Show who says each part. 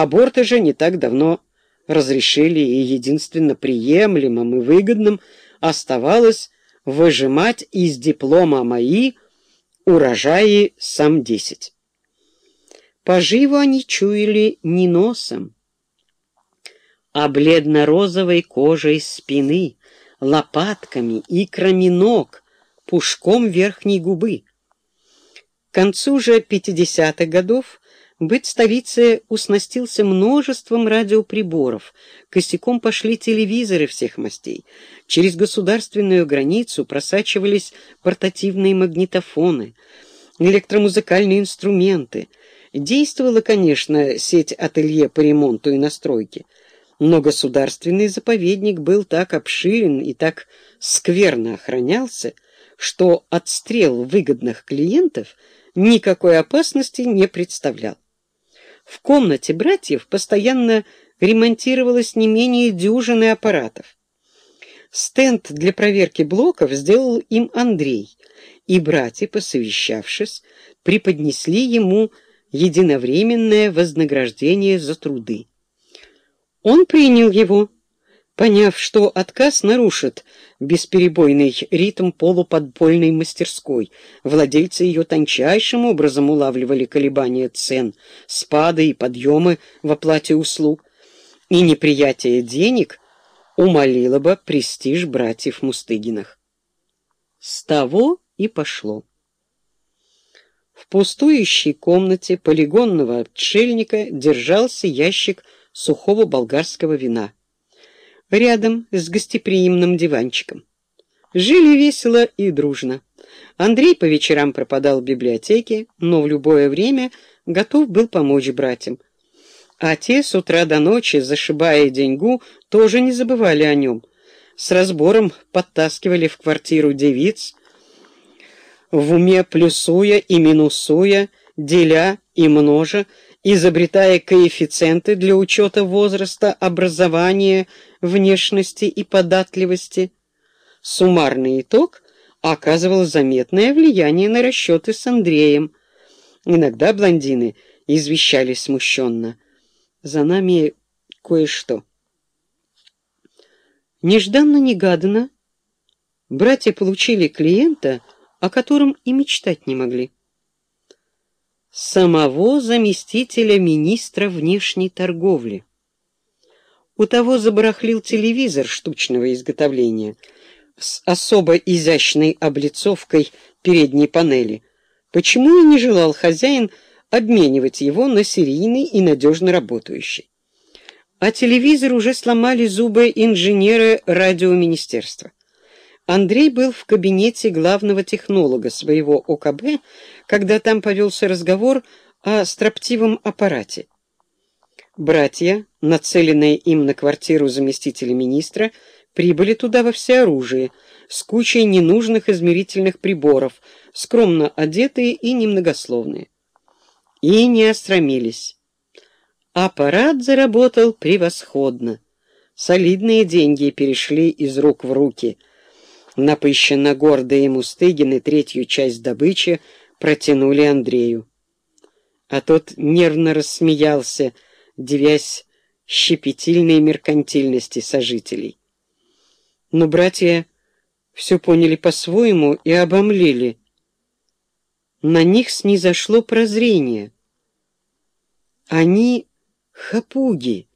Speaker 1: Аборты же не так давно разрешили, и единственно приемлемым и выгодным оставалось выжимать из диплома мои урожаи сам десять. Поживу они чуяли не носом, а бледно-розовой кожей спины, лопатками, икрами ног, пушком верхней губы. К концу же 50-х годов быть столицей уснастился множеством радиоприборов, косяком пошли телевизоры всех мастей, через государственную границу просачивались портативные магнитофоны, электромузыкальные инструменты. Действовала, конечно, сеть ателье по ремонту и настройке, но государственный заповедник был так обширен и так скверно охранялся, что отстрел выгодных клиентов никакой опасности не представлял. В комнате братьев постоянно ремонтировалось не менее дюжины аппаратов. Стенд для проверки блоков сделал им Андрей, и братья, посовещавшись, преподнесли ему единовременное вознаграждение за труды. Он принял его, поняв, что отказ нарушит бесперебойный ритм полуподпольной мастерской. Владельцы ее тончайшим образом улавливали колебания цен, спады и подъемы в оплате услуг, и неприятие денег умолило бы престиж братьев Мустыгинах. С того и пошло. В пустующей комнате полигонного отшельника держался ящик сухого болгарского вина рядом с гостеприимным диванчиком. Жили весело и дружно. Андрей по вечерам пропадал в библиотеке, но в любое время готов был помочь братьям. А те с утра до ночи, зашибая деньгу, тоже не забывали о нем. С разбором подтаскивали в квартиру девиц, в уме плюсуя и минусуя, деля и множа, изобретая коэффициенты для учета возраста, образования, внешности и податливости. Суммарный итог оказывал заметное влияние на расчеты с Андреем. Иногда блондины извещали смущенно. «За нами кое-что». Нежданно-негаданно братья получили клиента, о котором и мечтать не могли самого заместителя министра внешней торговли. У того забарахлил телевизор штучного изготовления с особо изящной облицовкой передней панели. Почему и не желал хозяин обменивать его на серийный и надежно работающий? А телевизор уже сломали зубы инженеры радиоминистерства. Андрей был в кабинете главного технолога своего ОКБ, когда там повелся разговор о строптивом аппарате. Братья, нацеленные им на квартиру заместителя министра, прибыли туда во всеоружии, с кучей ненужных измерительных приборов, скромно одетые и немногословные. И не остромились. Аппарат заработал превосходно. Солидные деньги перешли из рук в руки — Напыщенно гордые Мустыгины третью часть добычи протянули Андрею. А тот нервно рассмеялся, девясь щепетильной меркантильности сожителей. Но братья все поняли по-своему и обомлели. На них снизошло прозрение. Они хапуги,